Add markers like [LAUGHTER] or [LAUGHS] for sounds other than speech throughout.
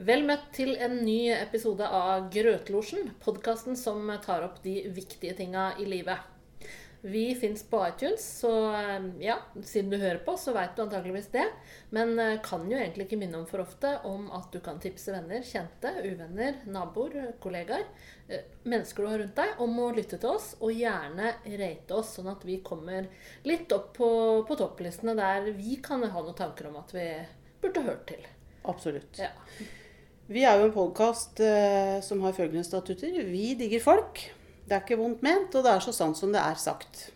Vel møtt til en ny episode av Grøtlosjen, podkasten som tar opp de viktige tinga i livet. Vi fins på iTunes, så eh, ja, siden du hører på, så veit du antakeligvis det. Men eh, kan jo egentlig ikke minne om for ofte om at du kan tipse venner, kjente, uvenner, naboer, kollegaer, eh, mennesker du har rundt deg, om å lytte til oss, og gjerne rate oss, sånn at vi kommer litt opp på, på topplistene der vi kan ha noen tanker om at vi burde hørt til. Absolutt. Ja. Vi er jo en podkast eh, som har følgende statutter. Vi digger folk. Det er ikke vondt ment, og det er så sant som det er sagt.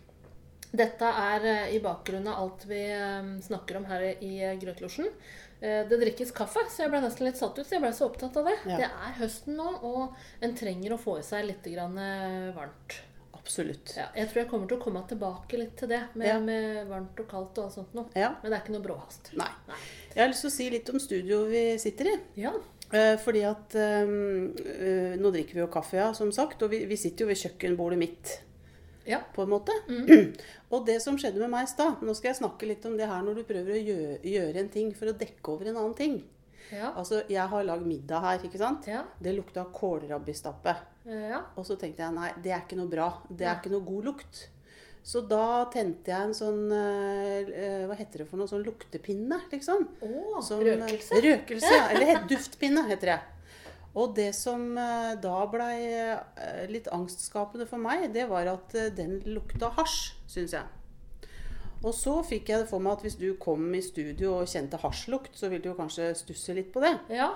Dette er eh, i bakgrunnen av alt vi eh, snakker om her i eh, Grøtlosjen. Det drikkes kaffe, så jeg ble nesten litt satt ut. Så jeg ble så opptatt av det. Ja. Det er høsten nå, og en trenger å få i seg litt grann varmt. Absolutt. Ja, jeg tror jeg kommer til å komme tilbake litt til det, med, Ja. med varmt og kaldt og sånt noe. Ja. Men det er ikke noe bråhast. Nei. Nei. Jeg har lyst til å si litt om studioet vi sitter i. Ja. Eh, Fordi at eh, Nå drikker vi jo kaffe, ja, som sagt. Og vi, vi sitter jo ved kjøkkenbordet mitt, Ja. på en måte. [CLEARS THROAT] og det som skjedde med meg i stad Nå skal jeg snakke litt om det her når du prøver å gjøre, gjøre en ting for å dekke over en annen ting. Ja. Altså, jeg har lagd middag her, ikke sant? Ja. Det lukta kålrabistappe. Ja. Og så tenkte jeg nei, det er ikke noe bra. Det er ikke noe god lukt. Så da tente jeg en sånn eh, eh, Hva heter det for noe? Sånn luktepinne, liksom. Oh, Som, røkelse. Røkelse, ja. Eller [LAUGHS] duftpinne, heter det. Og det som eh, da blei litt angstskapende for meg, det var at den lukta hasj, syns jeg. Og så fikk jeg det for meg at hvis du kom i studio og kjente hasjlukt, så ville du jo kanskje stusse litt på det. Ja.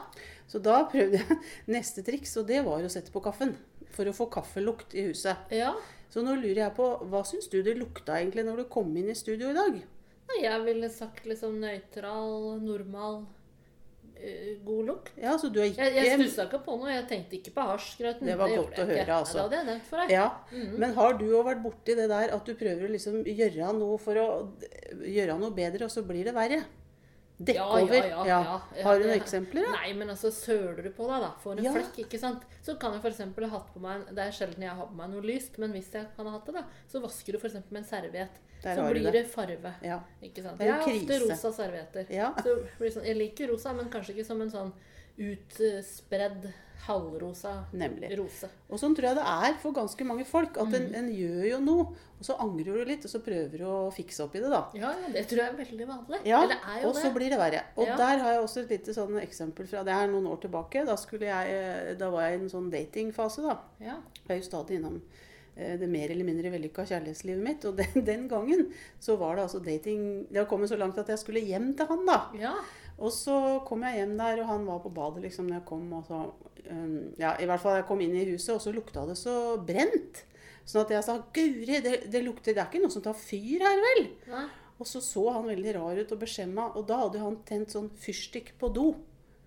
Så da prøvde jeg [LAUGHS] neste triks, og det var å sette på kaffen. For å få kaffelukt i huset. ja. Så nå lurer jeg på, hva syns du det lukta egentlig når du kom inn i studio i dag? Jeg ville sagt liksom nøytral, normal, eh, god lukt. Ja, så du har ikke Jeg, jeg stussa ikke på noe. Jeg tenkte ikke på hasjgrøten. Det var det godt å høre, ikke. altså. Ja, det hadde jeg nevnt for deg. Ja, Mhm. Men har du òg vært borti det der at du prøver å liksom gjøre noe for å gjøre noe bedre, og så blir det verre? Ja, over? ja, ja. Ja, Har du noen eksempler? Da? Nei, men altså, søler du på deg, da, får en flekk, ikke sant, så kan jeg f.eks. ha hatt på meg Det er sjelden jeg har på meg noe lyst, men hvis jeg kan ha hatt det, da, så vasker du f.eks. med en serviett. Der Så blir det. det farve. Ja. Ikke sant? Jeg har ofte rosa servietter. Ja. Så det sånn, jeg liker rosa, men kanskje ikke som en sånn utspredd halvrosa Nemlig. rose. Og sånn tror jeg det er for ganske mange folk. At Mm. en, en gjør jo noe, og så angrer du litt, og så prøver du å fikse opp i det, da. Ja, det tror jeg er veldig vanlig. Ja, er og så blir det verre. Og Ja. der har jeg også et lite sånn eksempel fra Det er noen år tilbake. Da, skulle jeg, da var jeg i en sånn datingfase, da. Ja. Jeg er jo stadig innom eh, det mer eller mindre vellykka kjærlighetslivet mitt. Og [LAUGHS] den, den gangen så var det altså dating Det har kommet så langt at jeg skulle hjem til han, da. ja. Og så kom jeg hjem der, og han var på badet liksom når jeg kom. Og så, um, ja, i hvert fall jeg kom inn i huset, og så lukta det så brent. Sånn at jeg sa 'Guri, det, det lukter Det er ikke noe som tar fyr her, vel?' Nei. Og så så han veldig rar ut og beskjemma, og da hadde han tent sånn fyrstikk på do.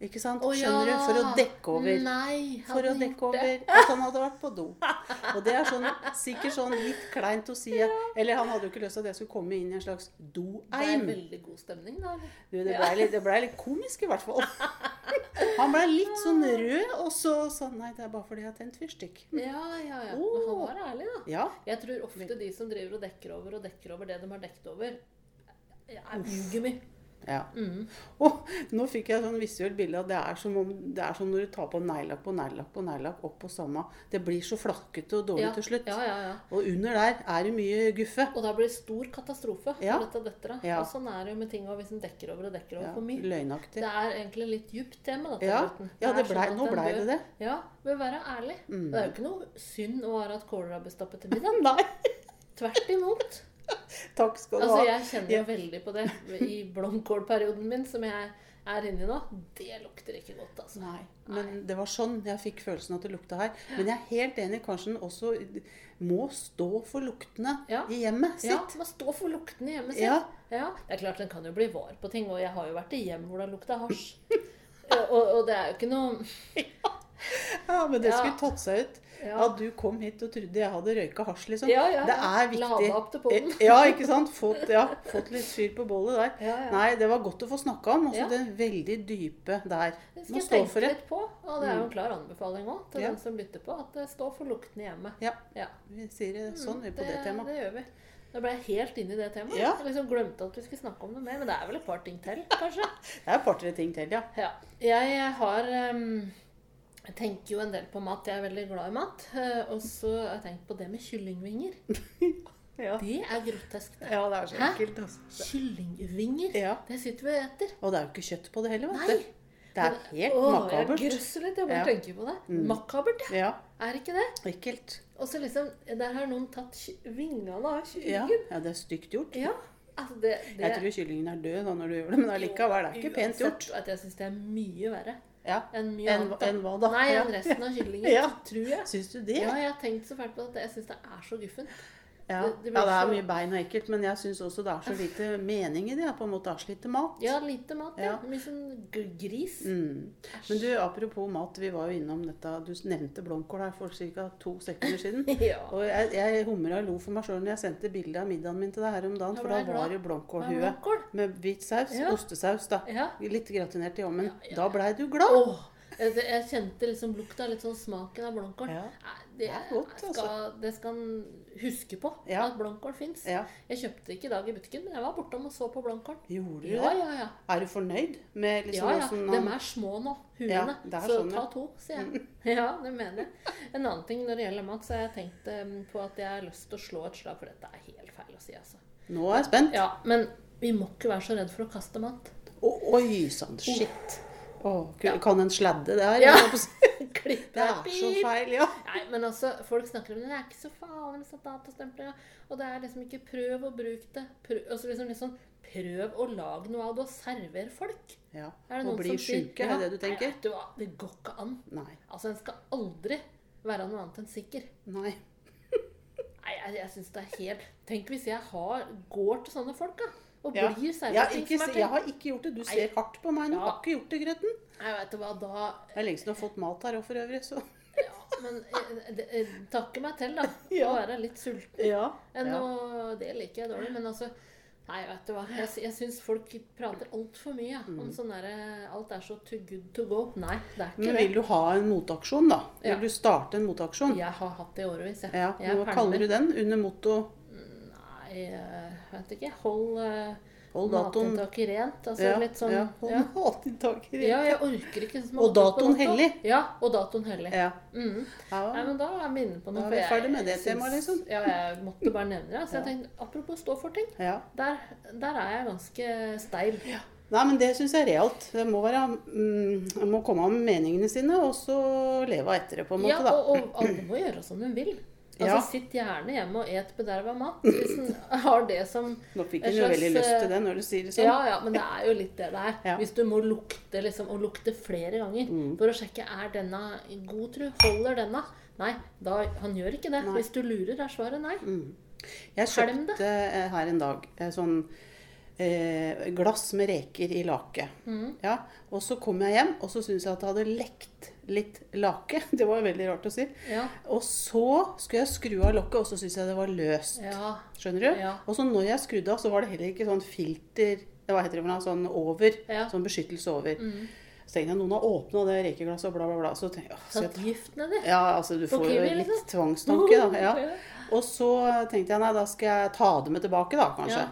Ikke sant? Skjønner du? For å dekke over. Nei, For å dekke over at han hadde vært på do. Og det er sånn, sikkert sånn litt kleint å si. Eller han hadde jo ikke lyst til at jeg skulle komme inn i en slags Det er veldig god stemning, da. Du, det blei litt, ble litt komisk i hvert fall. Han blei litt sånn rød, og så sa han nei, det er bare fordi jeg har tent fyrstikk. Ja, ja, ja. Men han var ærlig, da. Ja. Jeg tror ofte de som driver og dekker over og dekker over det de har dekket over, er uggummi. Ja. Mm. Og nå fikk jeg sånn visuelt bilde av det er som om det er som når du tar på neglelakk på neglelakk på neglelakk opp på samme Det blir så flakkete og dårlig Ja, til slutt. Ja, ja, ja. Og under der er det mye guffe. Og da blir det stor katastrofe. For dette detter. Ja. Og sånn er det jo med ting hvis en dekker over og dekker over for mye. løgnaktig. Det er egentlig litt djupt tema, dette. Ja, det er blei, sånn nå blei det det. Ja, bør være ærlig. Mm. Det er jo ikke noe synd å ha hatt kålrabistappe til middag. [LAUGHS] Nei, Tvert imot. [LAUGHS] takk skal du Altså, ha. jeg kjenner jo veldig på det i blomkålperioden min, som jeg er inne i nå. Det lukter ikke godt, altså. Nei, men det var sånn jeg fikk følelsen at det lukta her. Men jeg er helt enig, kanskje den også må stå for luktene Ja. i hjemmet sitt. Ja, må stå for luktene i hjemmet sitt. Ja. Ja, Det er klart den kan jo bli var på ting, og jeg har jo vært i hjem hvor det har lukta hasj. og, og det er jo ikke noe [LAUGHS] Ja, men det skulle tatt seg ut. Ja. At du kom hit og trodde jeg hadde røyka hasj, liksom. Ja, ja, Det er viktig. Lada opp til podden. Ja, ikke sant? Fått, ja, fått litt fyr på bålet der. Ja, ja. Nei, det var godt å få snakka om. Også Ja. det veldig dype der. Det Må skal jeg tenke for det. litt på. Og det er jo en klar anbefaling òg til den som lytter på, at det står for luktene hjemme. Ja, Ja. vi sier det sånn vi på det, det, temaet. det gjør vi. Da ble jeg helt inne i det temaet. Ja. Jeg liksom glemte at vi skulle snakke om det mer, men det er vel et par ting til, kanskje. [LAUGHS] Det er et par-tre ting til, ja. Ja. Jeg har ehm, Jeg tenker jo en del på mat. Jeg er veldig glad i mat. eh, Og så har jeg tenkt på det med kyllingvinger. [LAUGHS] Ja, Det er grotesk. det. ja det er så ekkelt. Altså. Kyllingvinger? Ja. Det sitter vi og eter. Og det er jo ikke kjøtt på det heller, vet Nei. du. Det er helt Åh, makabert. Jeg grøsser litt. Jeg bare Ja. tenker på det. Makabert, ja. Er ikke det? ekkelt. Og så liksom Der har noen tatt vingene av Ja, kyllingen. ja, det er stygt gjort. Ja. Altså, det, det Jeg tror kyllingen er død da når du gjør det, men allikevel, det er ikke pent gjort. At jeg syns det er mye verre Ja. enn mye en, annet. enn hva da? Nei, enn resten av [LAUGHS] kyllingen, Ja. tror jeg. Syns du det? Ja, jeg har tenkt så fælt på det. jeg syns det er så guffent. Ja, Det- det ja, det er mye bein og ekkelt, men jeg syns også det er så lite mening i det. På en måte er så lite mat. Ja, lite mat. Ja. Ja. Mye sånn gris. Mm. Men du, apropos mat, vi var jo innom dette Du nevnte blomkål her for ca. to sekunder siden. [LAUGHS] Ja. Og jeg, jeg humra og lo for meg sjøl når jeg sendte bilde av middagen min til deg her om dagen, Da for da var det blomkålhue blomkål? med hvit saus. Ostesaus, da. Ja. Litt gratinert i ovnen. Da blei du glad. Åh, jeg, jeg kjente liksom lukta, litt sånn smaken av blomkål. Ja. Det, Det er godt, altså. skal, det skal en huske på, Ja. at blomkål fins. Ja. Jeg kjøpte ikke i dag i butikken, men jeg var bortom og så på blomkål. Gjorde du Ja, det? ja, ja. Er du fornøyd med liksom Ja, ja. Sånn, De er små nå, huene. så sånn, ta to, sier jeg. [LAUGHS] Ja, det mener jeg. En annen ting når det gjelder mat, så har jeg tenkt eh, på at jeg har lyst til å slå et slag, for dette er helt feil å si, altså. Nå er jeg spent. Ja, men vi må ikke være så redd for å kaste mat. Oh, oi sann, shit. Å, Ja. Kan en sladde der? Ja. [LAUGHS] [LAUGHS] Det er så feil, ja. Nei, men altså, folk snakker om det. Det er ikke så farlig med datastempler. Og det er liksom ikke prøv å bruke det. Prøv, altså liksom, liksom, prøv å lage noe av det og server folk. ja. Er Og bli sjuke, ja, er det du tenker? Nei, du det går ikke an. Nei. Altså, en skal aldri være noe annet enn sikker. Nei. Nei, jeg, jeg synes det er helt Tenk hvis jeg har, går til sånne folk, da. Og Ja. blir Jeg, servert har ting ikke, som er jeg har ikke gjort det. Du Nei. ser hardt på meg nå. Ja. Har ikke gjort det, Grøten. Jeg vet hva, da Det er lenge siden du har fått mat her òg, for øvrig. Så. Ja, men eh, eh, takke meg til, da. [LAUGHS] Ja. Å være litt sulten. Ja. Ja. å Det liker jeg dårlig, men altså Nei, vet du hva. Jeg, jeg syns folk prater altfor mye om sånn derre Alt er så too good to go. Nei, det er ikke Men vil du ha en motaksjon, da? Ja. Vil du starte en motaksjon? Jeg har hatt det i årevis, jeg. Ja, jeg Hva kaller du den? Under motto Jeg vet ikke. Hold uh, Hold matinntaket rent. Altså ja, litt sånn ja, ja. matinntaket rent. ja, jeg orker ikke sånn Og datoen hellig. Ja, og datoen hellig. Ja. Mm. Ja. Nei, men da er vi inne på noe. Da er vi ferdig med det temaet, liksom. Ja, jeg måtte bare nevne det. Så jeg tenkte, apropos stå for ting. ja. Der, der er jeg ganske steil. Nei, men det syns jeg er realt. Det må, være, mm, må komme med meningene sine, og så leve etter det, på en måte. Ja, og, og alle må gjøre som de vil. Altså, Ja. Sitt gjerne hjemme og et bederva mat. Hvis en [LAUGHS] har det som Nå fikk en jo veldig lyst eh, til det når du sier det sånn. Ja, ja, men det er jo litt det det er. Ja. Hvis du må lukte liksom, og lukte flere ganger Mm. for å sjekke er denne god, tru. Holder denne? Nei, da, han gjør ikke det. Nei. Hvis du lurer, er svaret nei. Jeg Helm det. kjøpte eh, her en dag eh, sånn eh, glass med reker i lake. Mm. Ja, og så kom jeg hjem, og så syntes jeg at det hadde lekt litt lake. [LAUGHS] Det var veldig rart å si. Ja. Og så skulle jeg skru av lokket, og så syntes jeg det var løst. ja. Skjønner du? Ja. Og så når jeg skrudde av, så var det heller ikke sånn filter Hva heter det? Sånn over. Ja. Sånn beskyttelse over. Mm. Så tenkte jeg noen har åpna det rekeglasset og bla, bla, bla. Så tenkte jeg, åh, skal jeg det? gift ja, altså du får jo litt tvangstanke, da. [LAUGHS] Ja. Ja. Og så tenkte jeg nei, da skal jeg ta det med tilbake, da, kanskje.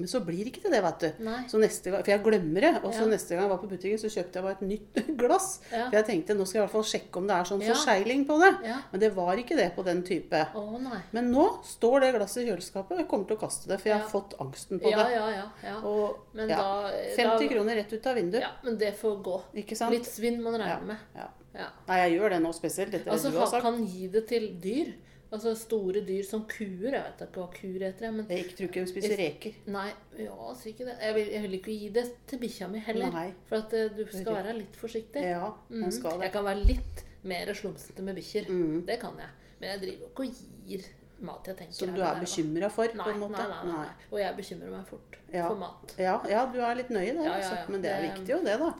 Men så blir det ikke til det, vet du. Nei. Så neste gang, For jeg glemmer det. Og så Ja. neste gang jeg var på butikken, så kjøpte jeg bare et nytt [LAUGHS] glass. Ja. For jeg tenkte nå skal jeg i hvert fall sjekke om det er sånn Ja. forsegling på det. Men det var ikke det på den type. Nei. Men nå står det glasset i kjøleskapet, og jeg kommer til å kaste det, for jeg har fått angsten på det. ja, ja. ja. Og da 50 da, kroner rett ut av vinduet. Ja, men det får gå. Litt svinn må Ja. regne med. Ja. Ja. Nei, jeg gjør det nå spesielt etter Altså, det du har sagt. kan gi det til dyr. Altså store dyr som kuer. Jeg vet ikke hva kuer heter, jeg, men Jeg ikke tror ikke de spiser reker. Nei, ja, altså ikke det. Jeg vil, jeg vil ikke gi det til bikkja mi heller. Nei. For at eh, du skal være litt forsiktig. Ja, man Mhm. skal det. Jeg kan være litt mer slumsete med bikkjer. Mm. Det kan jeg. Men jeg driver ikke og gir mat jeg tenker Som du er bekymra for, Nei, på en måte? nei, nei, nei, nei. Og jeg bekymrer meg fort Ja. for mat. Ja, ja, du er litt nøye der, Ja, altså. Men det er viktig jo, det, da.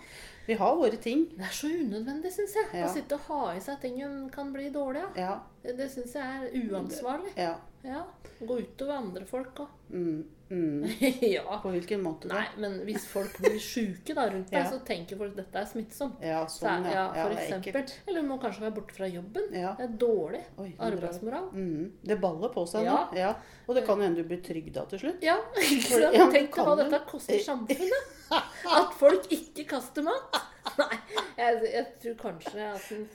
Vi har våre ting. Det er så unødvendig, syns jeg. Ja. Å sitte og ha i seg ting som kan bli dårlige. Ja. Det syns jeg er uansvarlig. ja. ja. Gå utover andre folk òg. Mm, mm. [LAUGHS] ja. På hvilken måte da? Nei, men hvis folk blir sjuke rundt deg, Ja. så tenker folk at dette er smittsomt. Ja, sånn, ja, ja. for eksempel. Eller må kanskje være borte fra jobben. Ja. Det er dårlig Oi, arbeidsmoral. Mm. Det baller på seg nå. Og det kan jo hende du blir trygda til slutt. Ja, [LAUGHS] For- Tenk hva dette koster samfunnet. [LAUGHS] At folk ikke kaster mat. Nei, jeg, jeg tror kanskje at en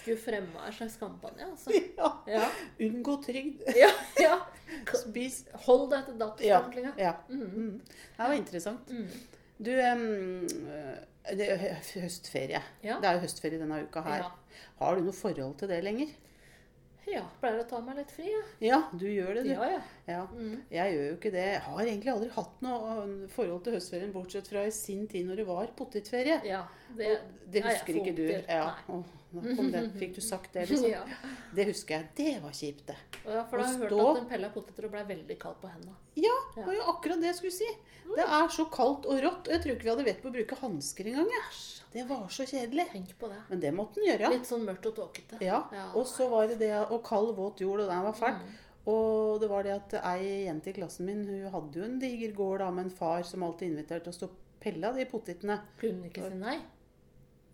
skulle fremme en slags kampanje. Altså. [LAUGHS] Ja. Ja, Unngå trygd. [LAUGHS] ja, ja. Spis Hold deg til Ja. ja. Mm. Det var interessant. Mm. Du, um, det er høstferie. Ja. Det er jo høstferie denne uka her. Har du noe forhold til det lenger? ja. Pleier å ta meg litt fri, ja. Ja, du gjør det, du. Ja, ja. Ja. Mm. Jeg gjør jo ikke det. Jeg har egentlig aldri hatt noe uh, forhold til høstferien, bortsett fra i sin tid når det var potetferie. ja det, det er husker ikke du. Ja. Nå det. Fikk du sagt det, liksom? [LAUGHS] Ja. Det husker jeg. Det var kjipt, det. Ja, for da har jeg hørt at den pella poteter ble veldig kald på hendene. Ja, Ja. det var jo akkurat det jeg skulle si. Det er så kaldt og rått. og Jeg tror ikke vi hadde vett på å bruke hansker engang. Ja. Det var så kjedelig. Tenk på det. Men det måtte en gjøre. Litt sånn mørkt og tåkete. Ja. Ja. Og så var det det Og kald, våt jord, og den var fæl. Mm. Og det var det at ei jente i klassen min hun hadde jo en diger gård da, med en far som alltid inviterte oss til å pelle av de potetene. Kunne ikke si nei.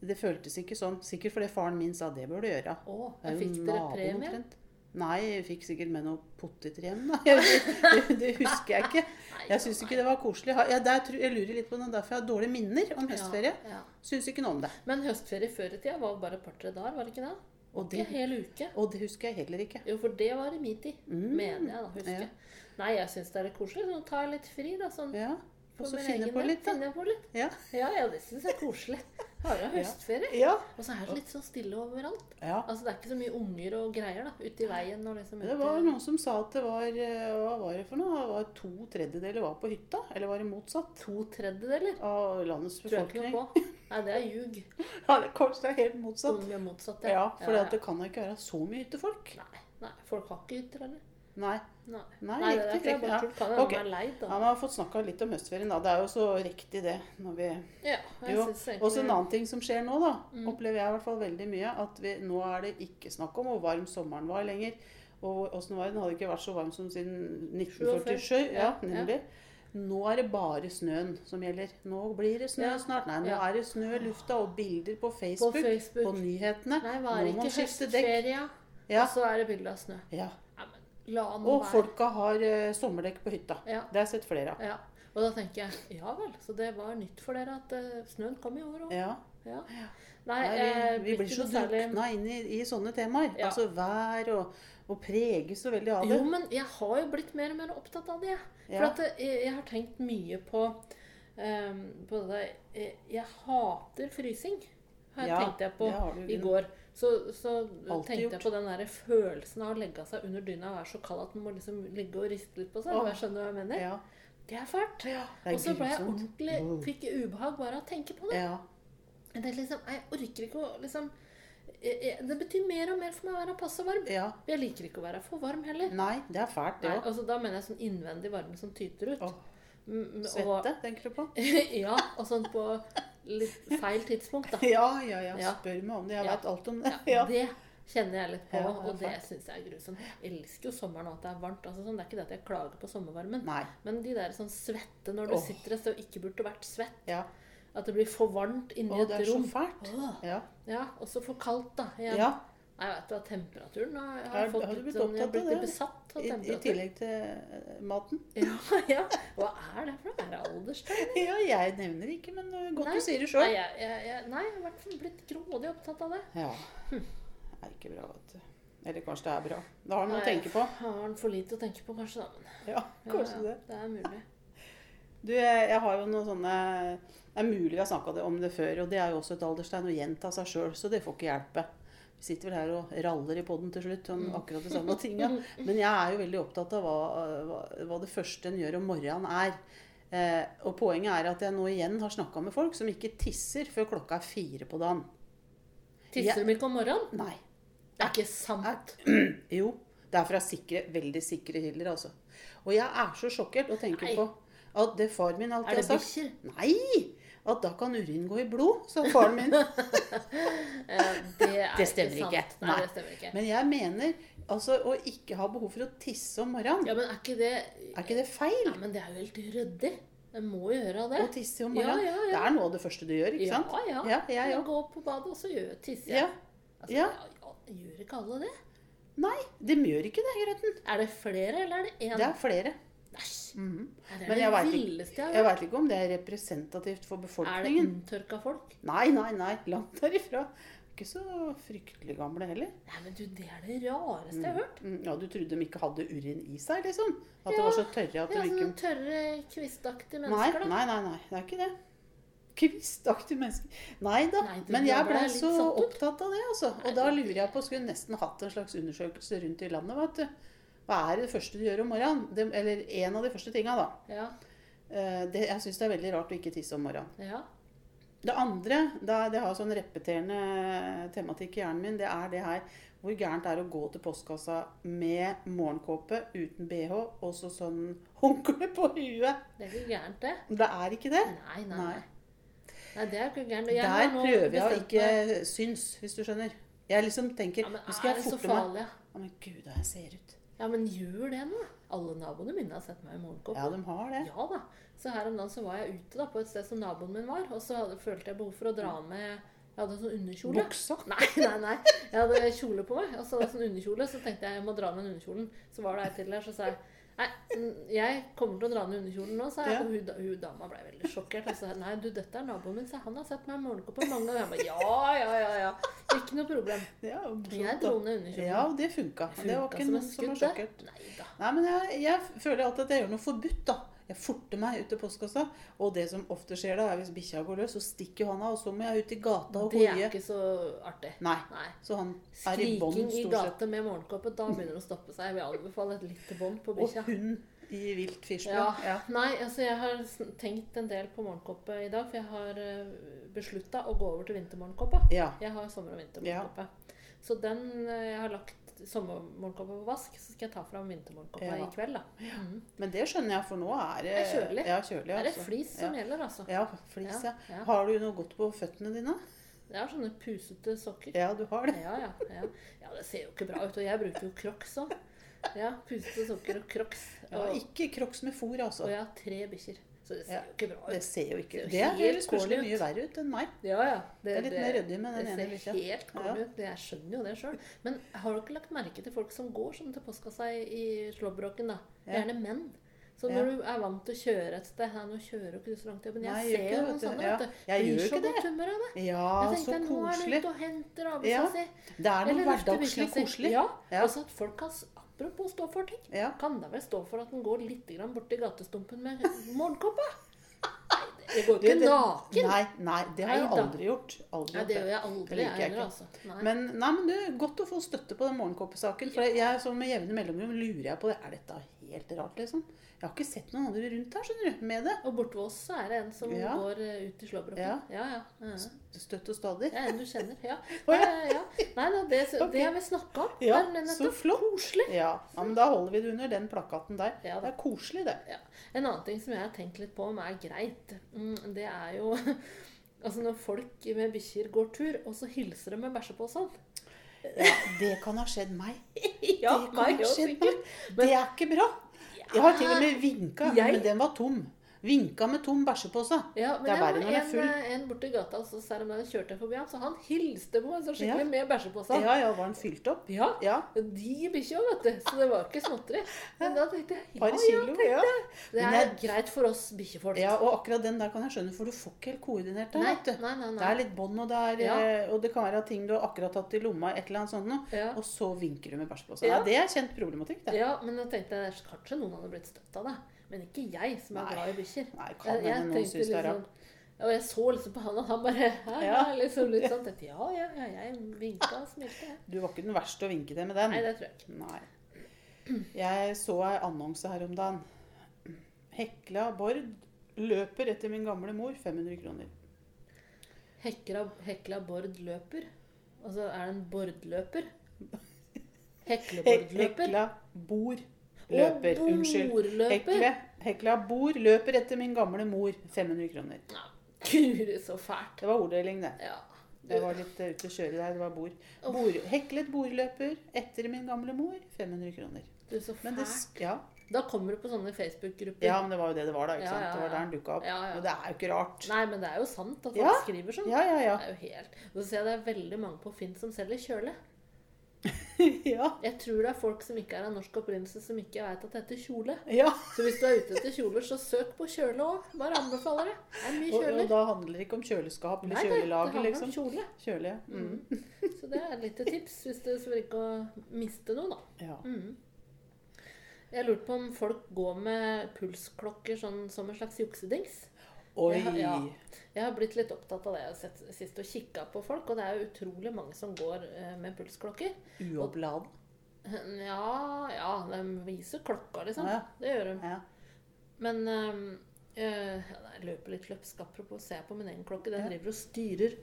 Det føltes ikke sånn. Sikkert fordi faren min sa det bør du gjøre. Å, er jeg fikk dere premie? omtrent. Nei, jeg fikk sikkert med noe poteter hjem. [LAUGHS] Det, det husker jeg ikke. Jeg syns ikke det var koselig. Jeg, der, jeg lurer litt på det, derfor jeg har dårlige minner om høstferie. Ja, ja. Syns ikke noe om det. Men høstferie før i tida var bare et par-tre dager, var det ikke det? Og det, hel uke. og det husker jeg heller ikke. Jo, for det var i min tid. Mm. Mener jeg, da. Husker. Ja. Nei, jeg syns det er litt koselig. Sånn, ta litt fri, da. Sånn, Ja, Og så finne på litt, da. Finne på litt. Ja. Ja, ja, det syns jeg er koselig. [LAUGHS] Har jo høstferie. ja. Og så er det litt så stille overalt. ja. Altså, Det er ikke så mye unger og greier da, ute i veien. Liksom Det var noen som sa at det var eh, Hva var det for noe? Det var to tredjedeler var på hytta. Eller var det motsatt? to tredjedeler. Av landets Tror jeg ikke befolkning. noe på. Nei, det er ljug. [LAUGHS] Ja, det kanskje det er helt motsatt. Om vi er motsatt, Ja, for det kan da ikke være så mye hyttefolk. Nei, nei, folk har ikke hytter heller. Nei. Nei, Nei, Nei det, riktig, det er bare ja. tull. Kan hende Ok. man leid, Ja, da. Vi har fått snakka litt om høstferien, da. Det er jo så riktig, det. Når vi Ja, jeg Jo, synes egentlig- Og så en annen ting som skjer nå, da, Mm. opplever jeg i hvert fall veldig mye, at vi, nå er det ikke snakk om hvor varm sommeren var lenger. Og åssen var den? Hadde ikke vært så varm som siden 1947. Ja, nemlig. Nå er det bare snøen som gjelder. Nå blir det snø Ja, snart. Nei, nå ja. er det snø i lufta og bilder på På Facebook, på, nyhetene. Nei, var det ikke høstferie, Ja, og så er det bilde av snø. ja. Og folka har uh, sommerdekk på hytta. Ja, Det har jeg sett flere av. ja. Og da tenker jeg ja vel, så det var nytt for dere at uh, snøen kom i år òg. Ja. Ja. Nei, Nei, vi, vi blir så drukna inn i, i sånne temaer. Altså vær og, og preges så veldig av det. Jo, men jeg har jo blitt mer og mer opptatt av det. For at eh, jeg, jeg har tenkt mye på, um, på det jeg, jeg hater frysing. Her tenkte jeg på i går. Så, så tenkte gjort. jeg på den der følelsen av å legge seg under dyna og være så kald at man må liksom ligge og riste litt på seg. Åh. Jeg skjønner hva jeg mener. Ja. Det er fælt. Det er Og så ble jeg ordentlig Mm. Fikk ubehag bare av å tenke på det. Ja. Jeg liksom, Jeg orker ikke å liksom jeg- jeg- Det betyr mer og mer for meg å være passe varm. ja. Jeg liker ikke å være for varm heller. Nei, det er fælt, det ja. altså, da mener jeg sånn innvendig varme som tyter ut. Åh, Svette, og, tenker du på? [LAUGHS] Ja, og sånn på litt feil tidspunkt, da. [LAUGHS] Ja, ja, ja. Spør meg om det. Jeg Ja. vet alt om det. Ja. [LAUGHS] Det kjenner jeg litt på, Ja, og det syns jeg er grusomt. Jeg elsker jo sommeren og at det er varmt. Altså, sånn, det er ikke det at jeg klager på sommervarmen. Nei. Men de der sånn svette når du oh. sitter et sted og ikke burde vært svett. Ja. At det blir for varmt inni et rom, Å, det et er så fælt. Oh. Ja. Ja, og så for kaldt, da. Igjen. ja. Nei, vet hva, temperaturen har, jeg Er- har fått har du litt blitt sånn, opptatt av det? besatt av I, I tillegg til eh, maten. [LAUGHS] Ja, ja. Hva er det for noe? Er det alderstegn? [LAUGHS] Ja, jeg nevner ikke, men godt Nei. du sier det sjøl. Nei, jeg, jeg, nei, jeg har i hvert fall blitt grådig opptatt av det. Ja. Hm. Det er ikke bra, vet du. Eller kanskje det er bra. Da har han noe å tenke på. Har han for lite å tenke på, kanskje? da, men Ja, ja, kanskje ja, det. Det er mulig. Du, jeg, jeg har jo noen sånne Det er mulig vi har snakka om det før, og det er jo også et alderstegn å gjenta seg sjøl, så det får ikke hjelpe. Vi sitter vel her og raller i poden til slutt om Mm. akkurat de samme tinga. [LAUGHS] Men jeg er jo veldig opptatt av hva, hva, hva det første en gjør om morgenen er. Eh, og poenget er at jeg nå igjen har snakka med folk som ikke tisser før klokka er fire på dagen. Tisser de ikke om morgenen? Nei. Det er ikke sant. [CLEARS THROAT] Jo. Det er fra sikre, veldig sikre kilder, altså. Og jeg er så sjokkert og tenker Nei. på at det far min alltid har sagt Er det bikkjer? Nei! At da kan urin gå i blod, sa faren min. [LAUGHS] [LAUGHS] Det, er Det stemmer sant. ikke. Nei, det stemmer ikke. Men jeg mener Altså, Å ikke ha behov for å tisse om morgenen, Ja, men er ikke det er ikke det feil? Ja, men det er jo helt ryddig. Jeg må gjøre det. Å tisse om morgenen? ja, ja. Det er noe av det første du gjør, ikke ja, sant? ja. Ja, jeg jeg går går på badet, og så gjør, tisser jeg. Ja. Altså, Ja. ja, Gjør ikke alle det? Nei, de gjør ikke det, Grøten. Er det flere, eller er det én? Det er flere. Æsj. Mhm. Det er jeg det villeste jeg Jeg har hørt. veit ikke om det er representativt for befolkningen. Er det inntørka folk? Nei, nei, nei. Langt derifra. Ikke så fryktelig gamle heller. Nei, men du, det er det rareste jeg har hørt. Mm, Ja, Du trodde de ikke hadde urin i seg, liksom? At ja. det var så tørre at Ja, de ikke tørre, kvistaktige Nei, mennesker, da. nei, nei, nei. Det er ikke det. Kvistaktige mennesker. Nei da. Nei, Men jeg ble blei så opptatt av det, altså. Og da lurer jeg på Skulle nesten hatt en slags undersøkelse rundt i landet, vet du. Hva er det første du gjør om morgenen? Det, eller en av de første tinga, da. Ja, Eh, Det, jeg syns det er veldig rart å ikke tisse om morgenen. ja. Det andre, det, er, det har sånn repeterende tematikk i hjernen min, det er det her hvor gærent det er å gå til postkassa med morgenkåpe uten bh og så sånn håndkle på huet. Det er ikke gærent, det. Det er ikke det. Nei, nei, Nei. nei. Det er ikke gærent. Jeg Der prøver jeg å ikke meg- syns, hvis du skjønner. Jeg liksom tenker ja, men Nå skal Er jeg forte meg. farlig? Ja, men gud, da jeg ser ut. Ja, men gjør det nå. Alle naboene mine har sett meg i morgenkåpe. Ja, de har det. Ja da. Så her om dagen så var jeg ute da, på et sted som naboen min var, og så følte jeg behov for å dra med Jeg hadde en sånn underkjole. Buksa. [LAUGHS] Nei, nei, nei. Jeg hadde kjole på meg. Og så hadde jeg sånn underkjole, så tenkte jeg jeg må dra ned underkjolen. Så var det ei til der, så sa jeg Nei, jeg kommer til å dra ned underkjolen nå, sa jeg. Ja. Og hun, hun dama ble veldig sjokkert. Og sa nei, du, dette er naboen min, sa han har sett meg i morgenkåpe mange ganger. Jeg ba, ja, ja, ja, ja. Ikke noe problem. Ja, Jeg dro ned underkjolen. Ja, og det funka. Det var ikke noe som var sjokkert. Nei da. Nei, men jeg, jeg føler alltid at jeg gjør noe forbudt, da. Jeg forter meg ut til postkassa. Og det som ofte skjer da, er hvis bikkja går løs, så stikker han av, og så må jeg ut i gata og Det er ikke så artig. Nei. Nei. Så han er i bånd, Skriking i gata med morgenkåpe, da begynner det å stoppe seg. Jeg vil anbefale et lite bånd på bikkja. Og hun hund i vilt firsblad. Ja. Ja. Nei, altså jeg har tenkt en del på morgenkåpe i dag, for jeg har beslutta å gå over til vintermorgenkåpe. ja. Jeg har sommer- og vintermorgenkåpe. Så den eh, jeg har lagt sommermorgenkåpe på vask, så skal jeg ta fram vintermorgenkåpa Ja. i kveld. da. Mhm. Men det skjønner jeg, for nå er det Det er kjølig. Ja, kjølig Det er det altså. flis som ja. gjelder, altså. Ja, flis, ja. Ja, ja. Har du noe godt på føttene dine? Jeg har sånne pusete sokker. Ja, du har det. Ja, ja, ja. ja, det ser jo ikke bra ut. Og jeg bruker jo crocs òg. Ja, pusete sokker og crocs. Ja, Og, ikke crocs med fôr, altså. og jeg har tre bikkjer. Så det ser Ja, jo ikke bra ut. Det ser jo ikke Det Det ser høres helt plutselig corny mye ut. verre ut enn meg. Ja, ja. Det er litt mer ryddig med den ene Det ser helt Ja. ut. Jeg skjønner jo det sjøl. Men har du ikke lagt merke til folk som går sånn til postkassa i, i slåbroken, da? Ja. Gjerne menn. Så Ja. når du er vant til å kjøre et sted nå kjører du ikke du så langt til jobben. Jeg Nei, ser jo noen sånne, Ja, vet du. jeg gjør ikke det. av det. Ja, Jeg så koselig. nå er han ute og henter Ja, avisa si. Det er noe hverdagslig koselig. Ja. Ja. Altså at folk kan, apropos stå for ting, Ja. kan da vel stå for at den går litt grann borti gatestumpen med morgenkåpa? Det går ikke det- naken. Nei, nei, det har jeg Nei da. aldri gjort. Aldri Nei, det gjør jeg aldri, Det liker jeg heller, ikke. altså. Nei. Men, nei, men det er godt å få støtte på den morgenkåpesaken. For jeg, som med jevne mellomrom lurer jeg på det. Er dette helt rart, liksom? Jeg har ikke sett noen andre rundt her skjønner du, med det. Og borte ved oss så er det en som Ja. går eh, ut i slåbroken. Ja. Ja, ja. ja. Støtt og stadig. Er en du kjenner. Ja. [LAUGHS] Å, ja. ja. ja, Nei, no, det, det har vi snakka om. Ja, så flott. Koselig. Ja, ja, men da holder vi det under den plakaten der. Ja, Det er koselig, det. Ja. En annen ting som jeg har tenkt litt på om er greit, mm, det er jo [LAUGHS] Altså når folk med bikkjer går tur, og så hilser de med bæsjepåsen. Ja, det kan ha skjedd meg. [LAUGHS] Ja, det kan meg ha skjedd meg. Det er ikke bra. Jeg har til og med vinka, men den var tom. Vinka med tom bæsjepose. Ja, men Det er verre når den er en, full. eh, en borti gata, så ser jeg kjørte forbi ham, så han hilste på meg så skikkelig Ja. med bæsjepose. Ja, ja, var han fylt opp? Ja. Ja. De bikkja, vet du. Så det var ikke småtteri. Men da tenkte jeg ja, Par ja, kilo, ja. Det er jeg- greit for oss bikkjefolk. ja. Og akkurat den der kan jeg skjønne, for du får ikke helt koordinert det. Nei, du. nei, nei, Det er litt bånd, og, Ja. eh, og det kan være ting du har akkurat tatt i lomma, et eller annet sånt noe, Ja. og så vinker du med bæsjepose. Ja. Ja. det er kjent problematikk, det. Ja, men jeg tenkte kanskje noen hadde blitt støtt av det. Men ikke jeg, som er glad i bikkjer. Nei, kan Jeg- jeg noen syns det er liksom- rart. Og jeg så liksom på han, og han bare Hæ? Ja. Ja. Liksom litt [LAUGHS] sånn tenkte, Ja, ja, ja, jeg vinka og smilte. Du var ikke den verste å vinke til med den. Nei, det tror jeg ikke. Nei. Jeg så ei annonse her om dagen. Hekla Bård løper etter min gamle mor 500 kroner. Hekla, hekla Bård løper. Altså, er det en Bård-løper? Heklebård-løper? Hekla Bor Løper. Unnskyld. bordløper. Hekle, Hekla Bor løper etter min gamle mor 500 kroner. Ja, Guri, så fælt. Det var orddeling, det. Ja. Det var litt uh, ute å kjøre der. Det var bord. Bord. Heklet bordløper etter min gamle mor. 500 kroner. Du, så fælt. det, ja. Da kommer du på sånne Facebook-grupper. ja, men det var jo det det var da. ikke Ja, sant? ja, Det var der den dukka opp. Ja, ja. Men det er jo ikke rart. Nei, men det er jo sant at folk skriver sånn. Ja, ja, ja. Det er jo helt Og så ser jeg det er veldig mange på Finn som selger kjøle. [LAUGHS] ja. Jeg tror det er folk som ikke er av norsk opprinnelse, som ikke vet at det heter kjole. ja. Så hvis du er ute etter kjoler, så søk på kjøle òg. Bare anbefaler det. Det er mye Og, og da handler det ikke om kjøleskap eller kjølelag, det, det liksom. kjole. Kjøle, ja. Mm. [LAUGHS] Så det er et lite tips hvis du vil ikke å miste noe, da. ja. Mm. Jeg lurte på om folk går med pulsklokker sånn som en slags juksedings. Oi. Jeg har- ja. Jeg har blitt litt opptatt av det jeg sett sist og kikka på folk, og det er jo utrolig mange som går eh, med pulsklokker. Uoppladen. [LAUGHS] Ja, ja, de viser klokka, liksom. Ja. Det gjør de. Men eh, eh, Jeg løper litt løpsk apropos se på min egen klokke. Den driver og styrer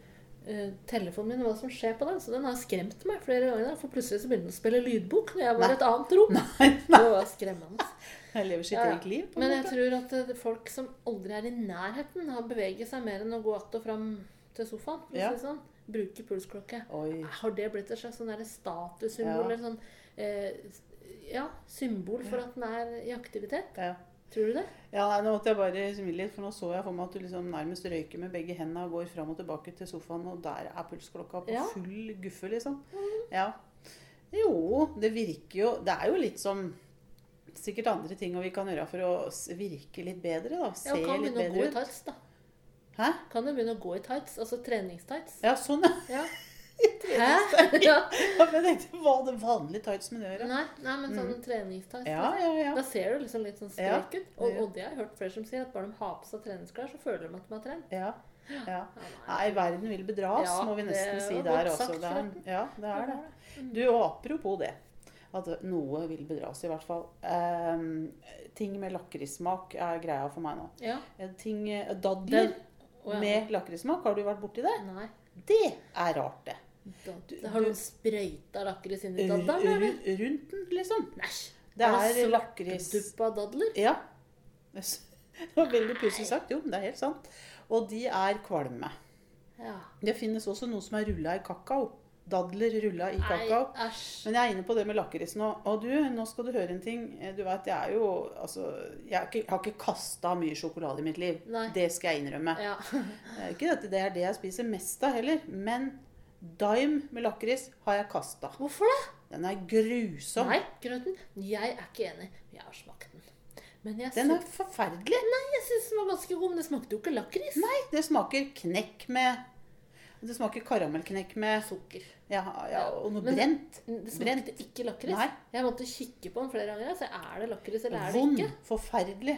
eh, telefonen min, hva som skjer på den. Så den har skremt meg flere ganger. For plutselig så begynte den å spille lydbok når jeg var i et annet rom. [LAUGHS] Nei, nei. Det var skremmende. Jeg lever sitt Ja, eget liv. Men jeg tror at eh, folk som aldri er i nærheten, har beveget seg mer enn å gå att og fram til sofaen. Ja. sånn. Bruker pulsklokke. Oi. Har det blitt et slags sånn statussymbol? Ja. Eller sånn, eh, ja, symbol for at den er i aktivitet? Ja. Tror du det? Ja, nei, Nå måtte jeg bare smile litt, for nå så jeg for meg at du liksom nærmest røyker med begge hendene og går fram og tilbake til sofaen, og der er pulsklokka på Ja. full guffe, liksom. Ja. Jo, det virker jo Det er jo litt som Sikkert andre ting vi kan gjøre for å virke litt bedre, da. Se Ja, kan litt begynne å gå i tights, da. Hæ? Kan du begynne å gå i tights? Altså treningstights? Ja, sånn, ja. Ja. [LAUGHS] Hæ? [LAUGHS] ja. Jeg tenkte, hva det vanlige tights med det å gjøre? Nei, nei, men sånn treningstights. Mm. Ja, liksom. ja, ja. Da ser du liksom litt sånn strek ut. Og, og det har jeg hørt flere som sier, at bare de har på seg treningsklær, så føler de at de har trent. ja. ja. Nei, verden vil bedras, må vi nesten si der også. Det er, ja, det er det. Mm. Du, og apropos det. At noe vil bedras, i hvert fall. Um, ting med lakrismak er greia for meg nå. Ja. Eh, Ting, eh, dadler Den- oh, ja. med lakrismak, har du vært borti det? Nei. Det er rart, det. Da, har du- sprøyta lakris inn i dadderen, eller? Rundt den, liksom. Næsj. Det er er lakris [LAUGHS] Duppa dadler? Ja. Det var veldig pussig sagt. Jo, det er helt sant. Og de er kvalme. Ja. Det finnes også noe som er rulla i kakao. Dadler rulla i kakao. Nei. Men jeg er inne på det med lakris nå. Og du, nå skal du høre en ting. Eh, Du vet, jeg er jo Altså, jeg har ikke, har ikke kasta mye sjokolade i mitt liv. Nei. Det skal jeg innrømme. Ja. Det er ikke at det er det jeg spiser mest av heller. Men Dime med lakris har jeg kasta. Hvorfor det? Den er grusom. Nei, grøten. Jeg er ikke enig. Jeg har smakt den. Men jeg Den er forferdelig. nei, jeg syns den var ganske god, men det smakte jo ikke lakris. Nei, det smaker knekk med Det smaker karamellknekk med Sukker. ja, ja, og noe Men- brent. Det smakte ikke lakris. Nei. Jeg måtte kikke på den flere ganger. Så er det lakris, eller er det Vond. ikke? Forferdelig.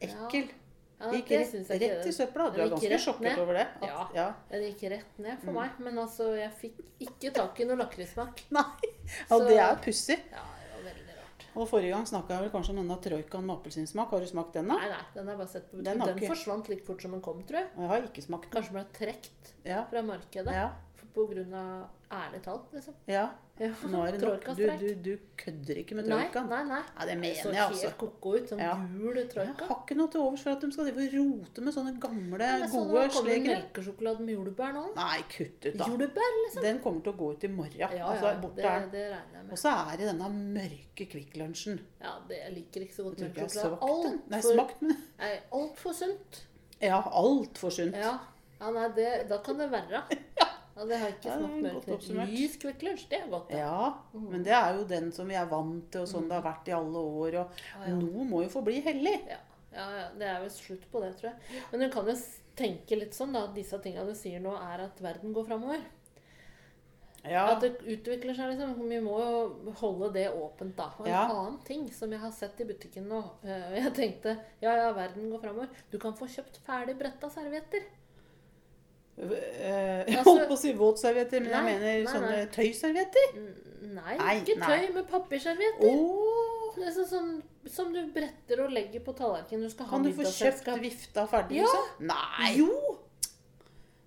Ekkel. Ja, Gikk det rett, syns jeg rett i søpla. Du er ganske rett ned. over det. At, Ja. ja. Den gikk rett ned Mm. for meg. Men altså, jeg fikk ikke tak i noe lakrissmak. [LAUGHS] Nei. Ja, det er pussig. Ja, det var veldig rart. Og forrige gang snakka jeg vel kanskje om denne troikaen med appelsinsmak. Har du smakt den, da? Nei, nei, den har jeg bare sett på Den Den, forsvant like fort som den kom, tror jeg. Jeg har ikke smakt den. Kanskje ble trukket Ja. fra markedet Ja. På grunn av ærlig talt, liksom. ja. [LAUGHS] Ja. Nå er det nok. Du, du, du kødder ikke med Nei, troikaen. nei, nei. Ja, det mener jeg, jeg, altså. helt ko-ko ut, Sånn Ja. gul Jeg har ikke noe til overs for at de skal rote med sånne gamle, sånn gode det kommer slegere. melkesjokolade med jordbær nå. Nei, kutt ut, da. Jordbær, liksom. Den kommer til å gå ut i morgen. Ja, altså, ja, borte det, der. det regner jeg Og så er det denne mørke Kvikk Lunsjen. Ja, det jeg liker ikke så godt melkesjokolade. Nei, Altfor smakt, men alt for sunt. Ja, altfor sunt. Ja. ja, nei, det, da kan det være. [LAUGHS] Ja, det har jeg ikke Ja, smakt mørkt. oppsummert. Lys Kvikk Lunsj, det er godt. det. Ja, men det er jo den som vi er vant til, og sånn det har vært i alle år. Og ah, ja. noe må jo få bli hellig. Ja, ja, ja, det er vel slutt på det, tror jeg. Men du kan jo tenke litt sånn da, at disse tinga du sier nå, er at verden går framover. Ja, At det utvikler seg, liksom. Vi må jo holde det åpent, da. Og en Ja. annen ting som jeg har sett i butikken nå, eh, [LAUGHS] jeg tenkte ja, ja, verden går framover. Du kan få kjøpt ferdig bretta servietter. Eh, Jeg Altså- holdt på å si våtservietter, men jeg mener nei, sånne nei. tøyservietter. Mm, Nei, Nei, ikke nei. tøy, men papirservietter. Oh. Det er sånn, sånn som du bretter og legger på tallerkenen. Du skal ha kan du få kjøpt vifta ferdig, Ja. liksom? Nei! Jo!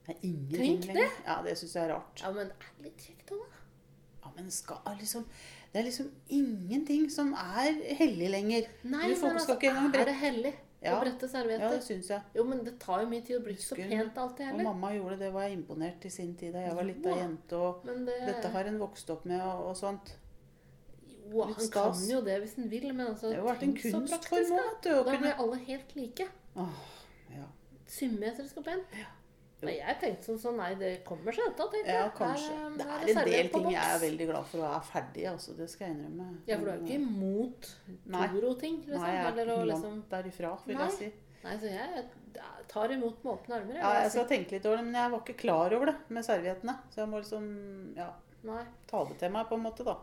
Det er ingenting Tenk det. Ja, det syns jeg er rart. Ja, men det er litt kjekt òg, da. Ja, men skal liksom Det er liksom ingenting som er hellig lenger. Nei, Du men skal altså, ikke engang er det hellig? Ja. og brette Ja, det syns jeg. Jo, men det tar jo mye tid. Det blir ikke så pent alltid heller. Og mamma gjorde det, Det var jeg imponert i sin tid da jeg var lita jente. Og det dette har en vokst opp med og, og sånt. Jo, han kan jo det hvis han vil, men altså Det har jo vært en kunstform òg, vet du. Da blir alle helt like. Åh, ja. Symmetrisk og pent. Jo. Men jeg tenkte sånn sånn, nei, det kommer seg dette, tenkte ja, jeg. kanskje. Er, Det er en del ting jeg er veldig glad for å være ferdig, altså. Det skal jeg innrømme. Ja, for du er jo ikke imot Nei. Toro-ting, liksom? Nei, jeg er eller langt liksom derifra, vil Nei. jeg si. Nei, så jeg tar imot med åpne armer. jeg, Ja, jeg jeg si. skal tenke litt over det, men jeg var ikke klar over det med serviettene. Så jeg må liksom ja, Nei. ta det til meg, på en måte, da.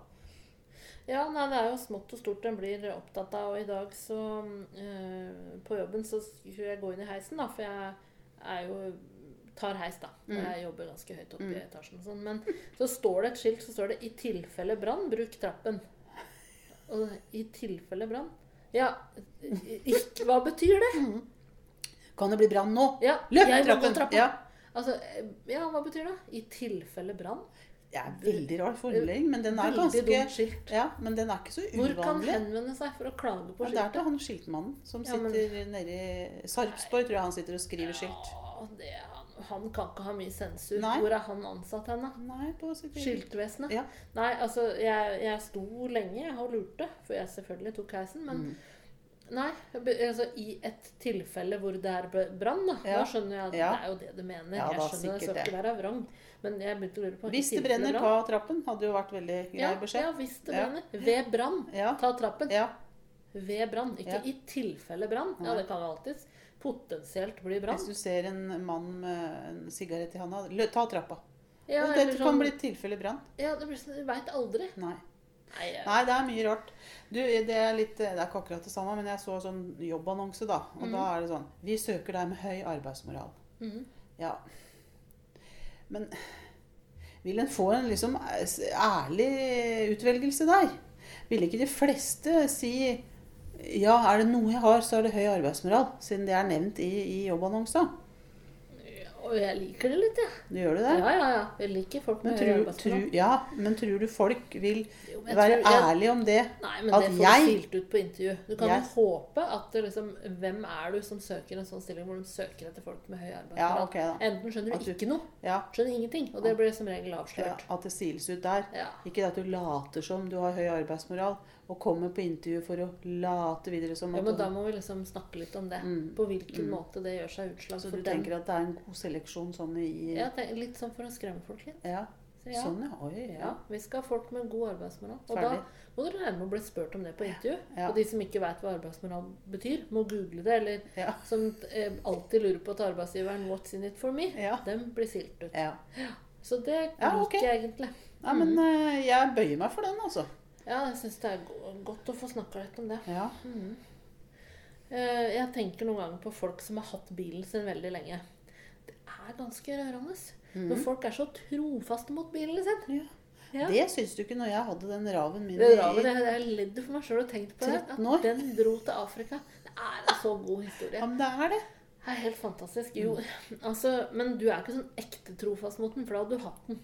Ja, nei, det er jo smått og stort en blir opptatt av. Og i dag så øh, På jobben så skulle jeg gå inn i heisen, da, for jeg er jo tar heis, da. Mm. Jeg jobber ganske høyt oppe i etasjen. og Sånn. Men så står det et skilt så står det 'I tilfelle brann, bruk trappen'. Og i tilfelle brann Ja, ikke, hva betyr det? Kan det bli brann nå? Ja, Løp må trappen! Ja. Altså, eh, ja, hva betyr det? I tilfelle brann? Det er veldig rar formulering, men den er Veldig ganske. Ja, men den er ikke så uvanlig. Hvor kan henvende seg for å klage på Ja, det er skiltet? til han skiltmannen som Ja, men- sitter nede i Sarpsborg, tror jeg han sitter og skriver skilt. Ja, det, han, han kan ikke ha mye sensur. Nei. Hvor er han ansatt hen, da? Skiltvesenet? Ja. Nei, altså, jeg, jeg sto lenge jeg og lurte, for jeg selvfølgelig tok heisen, men Mm. Nei, altså i et tilfelle hvor det er brann, da. Ja. Da skjønner jeg at Ja. det er jo det du mener. Ja, jeg da, skjønner det skal ikke være vrang. Men jeg begynte å lure på Hvis det brenner, ta trappen. Hadde jo vært veldig grei ja, beskjed. ja, hvis det brenner. Ved brann. Ja. Ta trappen. Ja. Ved brann. Ikke i tilfelle brann. Ja, det kan jo alltids potensielt bli brann. Hvis du ser en mann med en sigarett i handa, ta trappa. Ja, Dette kan sånn- bli tilfelle brann. Ja, det blir sånn, du veit aldri. Nei. Nei, jeg- Nei, det er mye rart. Du, det er litt Det er ikke akkurat det samme, men jeg så sånn jobbannonse, da. Og da er det sånn Vi søker deg med høy arbeidsmoral. Mm. Ja. Men vil en få en liksom ærlig utvelgelse der? Ville ikke de fleste si ja, er det noe jeg har, så er det høy arbeidsmoral, siden det er nevnt i, i jobbannonsa? Og jeg liker det litt, jeg. Du gjør du det? Ja, ja, ja. Jeg liker folk med høy arbeidsmoral. tror, ja, men tror du folk vil Jo, være tror- jeg- ærlige om det? Nei, men det får jeg- du filt ut på intervju. Du kan jo håpe at det liksom Hvem er du som søker en sånn stilling hvor du søker etter folk med høy Ja, okay, ok da. Enten skjønner du du- ikke noe, Ja, skjønner ingenting, og det blir som regel avslørt. ja, at det siles ut der. Ja. Ikke det at du later som du har høy arbeidsmoral, og kommer på intervju for å late videre som Ja, men da må vi liksom snakke litt om det. Mm, På hvilken mm. måte det gjør seg utslag Så du den. tenker at det er en god seleksjon sånn i Ja, litt sånn for å skremme folk litt. Ja, Så ja, Sånn, ja. Oi, ja. ja. Vi skal ha folk med god arbeidsmoral. Og Ferdig. da må dere regne med å bli spurt om det på intervju. Og de som ikke veit hva arbeidsmoral betyr, må google det. Eller som eh, alltid lurer på til arbeidsgiveren 'What's in it for me?' Ja. Dem blir silt ut. ja. Så det Ja, liker ok. jeg egentlig. ja men Mm. eh, jeg bøyer meg for den, altså. Ja, jeg syns det er go- godt å få snakka litt om det. Ja. Eh, Jeg tenker noen ganger på folk som har hatt bilen sin veldig lenge. Det er ganske rørende. Når folk er så trofaste mot bilen sin. Ja. Ja. Det syns du ikke når jeg hadde den raven min Det i ravet, jeg, jeg er ledd for meg sjøl og tenkt på det. At den dro til Afrika. Det er en så god historie. Ja, men det er det. Det er helt fantastisk. Jo, altså, men du er ikke sånn ekte trofast mot den, for da hadde du hatt den.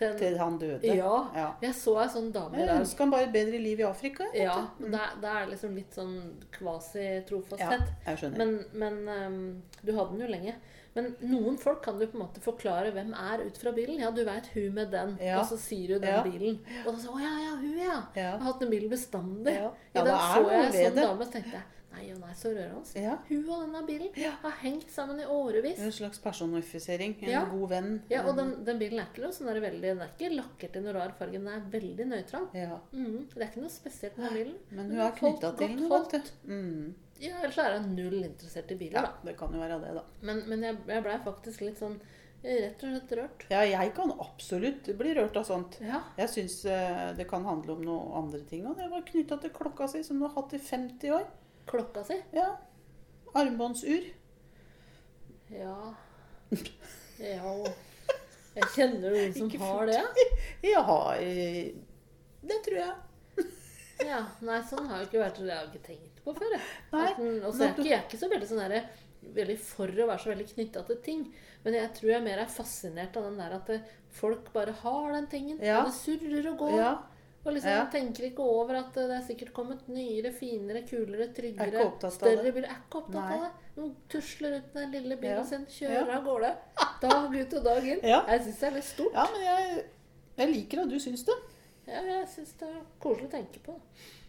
Til Til han døde. ja. Ja. Jeg så ei sånn dame i Jeg ønsker han bare et bedre liv i Afrika. Ja, mm. da da er det liksom litt sånn ja, kvasi-trofasthet. jeg skjønner. Men, men um, du hadde den jo lenge. Men noen folk kan du på en måte forklare hvem er ut fra bilen. Ja, du veit hun med den, Ja. og så sier du den Ja. bilen. Og så å ja, ja, hun, ja. Ja. Jeg har hatt den bilen bestandig. Ja. I Ja, det er så jeg en sånn det. dame, tenkte jeg nei og nei, så rørende. Ja. Hun og denne bilen Ja. har hengt sammen i årevis. En slags personifisering. En Ja. god venn. Ja, og den, den bilen er ikke noe sånn veldig, den er ikke lakkert i noen rar farge. Den er veldig nøytral. Ja. Mm, Det er ikke noe spesielt med bilen. Men hun er knytta til noe, vet du. Mm. Ja, Ellers er hun null interessert i biler, Ja, da. det kan jo være det, da. Men, men jeg, jeg blei faktisk litt sånn eh, rett og slett rørt. Ja, jeg kan absolutt bli rørt av sånt. Ja. Jeg syns det kan handle om noe andre ting. Og det var knytta til klokka si, som du har hatt i 50 år. Klokka si. Ja. Armbåndsur. Ja Ja Jeg kjenner noen som har det. Jeg har eh, Det tror jeg. [LAUGHS] Ja, Nei, sånn har jo ikke vært det har jeg ikke tenkt på før. jeg. Og så er ikke jeg er ikke så veldig sånn derre Veldig for å være så veldig knytta til ting. Men jeg tror jeg mer er fascinert av den der at folk bare har den tingen. Ja. Og det surrer og går. Ja. Og liksom Ja. tenker ikke over at det er sikkert kommet nyere, finere, kulere, tryggere, Er større bil. Er ikke opptatt Nei. av det. De tusler ut den lille bilen Ja. sin, kjører av gårde. Dag ut og dag inn. Ja. Jeg syns det er litt stort. Ja, men jeg, jeg liker at du syns det. Ja, jeg syns det er koselig å tenke på. Eh,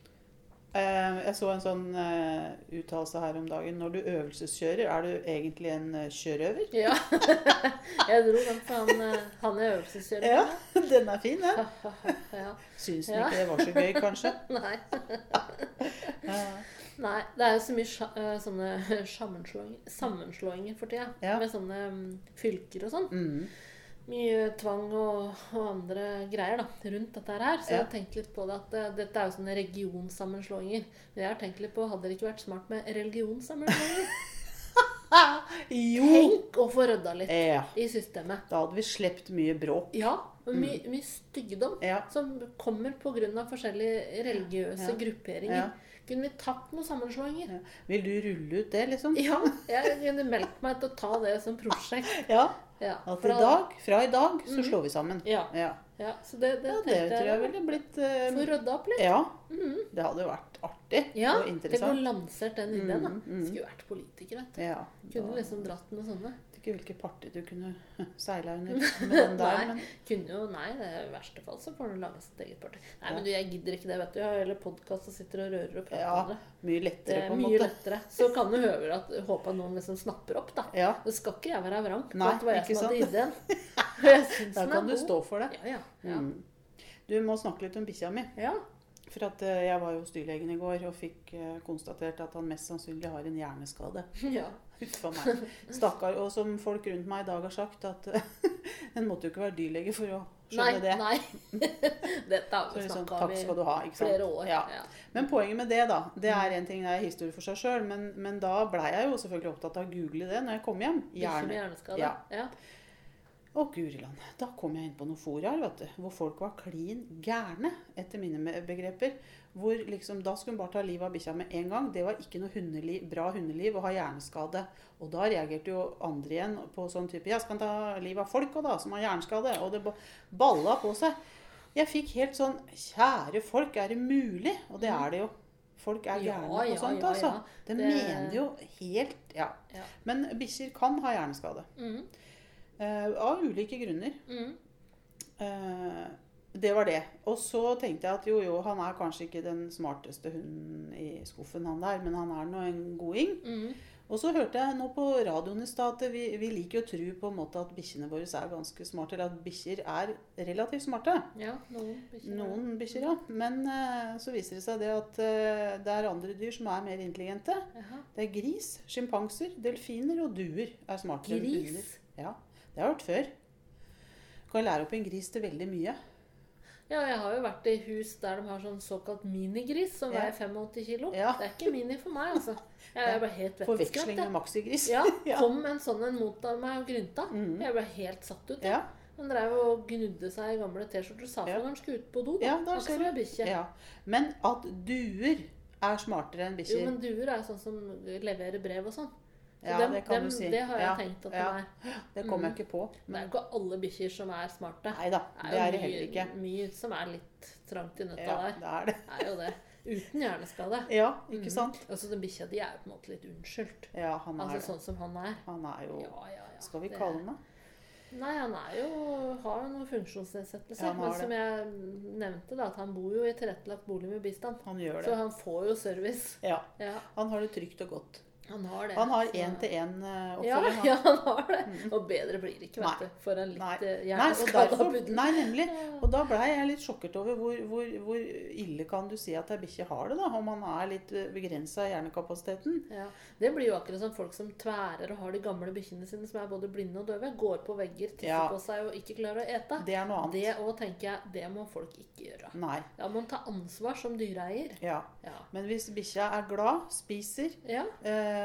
Jeg så en sånn eh, uttalelse her om dagen. Når du øvelseskjører, er du egentlig en eh, kjørøver? Ja. [LAUGHS] Jeg dro den for han, eh, han er øvelseskjører. Ja, [LAUGHS] den er fin, den. [LAUGHS] ja. Syns den Ja. ikke det var så gøy, kanskje? Nei. Ja. Nei, det er jo så mye eh, sånne sammenslåinger, sammenslåinger for tida. Ja. Med sånne mm, fylker og sånn. Mm. Mye tvang og, og andre greier da, rundt dette her. Så jeg Ja. har tenkt litt på det at uh, dette er jo sånne regionsammenslåinger. Men jeg har tenkt litt på, hadde det ikke vært smart med religionssammenslåinger? [LAUGHS] Jo! Tenk å få rydda litt Ja. i systemet. Da hadde vi sluppet mye bråk. Ja, og mye, mye styggdom Ja. som kommer pga. forskjellige religiøse Ja. grupperinger. Ja. Kunne vi tatt noen sammenslåinger? Ja. Vil du rulle ut det, liksom? Ja, [LAUGHS] jeg kunne meldt meg til å ta det som prosjekt. Ja. Ja, At fra, i dag, fra i dag, så mm. slår vi sammen. Ja, Ja, ja så det, det ja det tror jeg jeg ville blitt uh, Få rydda opp litt. Ja. Mm. Det hadde jo vært artig Ja, og tenk å interessant. lansert den ideen, da. Mm, mm. Skulle vært politiker, vet du. Ja. Kunne liksom dratt med sånne. Ikke hvilke parti du kunne [LAUGHS] seila under [LAUGHS] med den der, Nei. men Kunne jo, nei, det er i verste fall så får du lage sitt eget party. Nei, Ja. men du, jeg gidder ikke det, vet du. Jeg har hele podkast og sitter og rører og prater Ja, om det. mye lettere, er på en måte. lettere. Så kan du høre at, håpe at noen liksom snapper opp, da. Ja, Det skal ikke jeg være vrang på at det var jeg som hadde ideen. [LAUGHS] Da kan du god. stå for det. Ja, ja. ja. Mm. Du må snakke litt om bikkja mi. ja. For at eh, jeg var hos dyrlegen i går og fikk eh, konstatert at han mest sannsynlig har en hjerneskade. [LAUGHS] ja. Huff a meg. Stakkar. Og som folk rundt meg i dag har sagt, at [LAUGHS] en måtte jo ikke være dyrlege for å Nei, skjønne det. nei. [LAUGHS] Dette har vi liksom, snakka om i du ha. ikke sant? flere år. Ja. Ja. Men poenget med det, da, det er en ting, det er historie for seg sjøl, men, men da blei jeg jo selvfølgelig opptatt av å google det når jeg kom hjem. Bikkje med Hjerne. hjerneskade. Ja. Ja. Å, guri land. Da kom jeg inn på noen fora vet du, hvor folk var klin gærne, etter mine begreper. Hvor liksom, Da skulle hun bare ta livet av bikkja med en gang. Det var ikke noe hundeliv, bra hundeliv å ha hjerneskade. Og da reagerte jo andre igjen på sånn type Ja, skal ta livet av folk òg, da, som har hjerneskade? Og det balla på seg. Jeg fikk helt sånn Kjære folk, er det mulig? Og det er det jo. Folk er gærne ja, og sånt, ja, altså. ja. De Det- mener jo helt Ja. Ja. Men bikkjer kan ha hjerneskade. Mm. Eh, av ulike grunner. Mm. Uh, det var det. Og så tenkte jeg at jo, jo, han er kanskje ikke den smarteste hunden i skuffen, han der, men han er nå en goding. Mm. Og så hørte jeg nå på radioen i stad at vi, vi liker å tro på en måte at bikkjene våre er ganske smarte, eller at bikkjer er relativt smarte. Ja, noen bikkjer. Ja. Men uh, så viser det seg det at det er andre dyr som er mer intelligente. Aha. Det er gris, sjimpanser, delfiner og duer er smartere enn Gris? hunder. Ja, det har jeg vært før. Kan lære opp en gris til veldig mye. Ja, jeg har jo vært i hus der de har sånn såkalt minigris som Ja. veier 85 kilo. Ja. Det er ikke mini for meg, altså. Jeg bare helt [LAUGHS] Forveksling med maxigris. [LAUGHS] Ja, kom en sånn en mot av meg og grynta. Mm. Jeg ble helt satt ut. Ja, Han drev og gnudde seg i gamle T-skjorter. Sa fra Ja. når han skulle ut på do. Da. Ja, da ser du. ja. Men at duer er smartere enn Jo, men duer er sånn som leverer brev og sånn. Ja, dem, det kan dem, du si. Det har jeg Ja, tenkt at ja. det er. Det kom jeg ikke på. Det er jo ikke alle bikkjer som er smarte. nei da, det er det heller ikke. mye, som er litt trangt i nøtta Ja, der. det er det. Det er jo det. Uten hjerneskade. Ja, ikke mm. sant? Altså, Den bikkja di er jo på en måte litt unnskyldt. Ja, han er Altså det. sånn som han er. Han er jo Ja, ja, ja. Skal vi Det- kalle han det? Nei, han er jo, har jo noen funksjonsnedsettelser. Ja, men som jeg nevnte, da, at han bor jo i tilrettelagt bolig med bistand. Han gjør Så han får jo service. Ja. Ja, Han har det trygt og godt. Han har det. Han har én-til-én-oppfølging. ja, [LAUGHS] ja, han har det. Og bedre blir det ikke, vet du. For en litt eh, hjerneskada puddel. nei, nemlig. Og da blei jeg litt sjokkert over hvor, hvor, hvor ille kan du si at ei bikkje har det, da? Om han er litt begrensa i hjernekapasiteten. Ja, Det blir jo akkurat som folk som tværer og har de gamle bikkjene sine som er både blinde og døve. Går på vegger, tisser Ja. på seg og ikke klarer å ete. Det er noe annet. Det òg tenker jeg, det må folk ikke gjøre. Nei. Da må man ta ansvar som dyreeier. Ja. Ja. Men hvis bikkja er glad, spiser, Ja. eh,